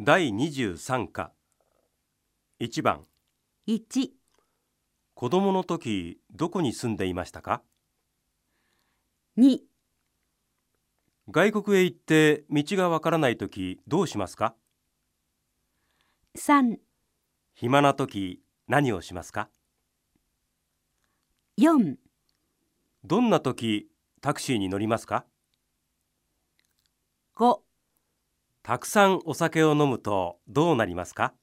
第23課。1番。1、子供の時どこに住んでいましたか？2、外国へ行って道がわからない時どうしますか？3、暇な時何をしますか？4、どんな時タクシーに乗りますか？5たくさんお酒を飲むとどうなりますか？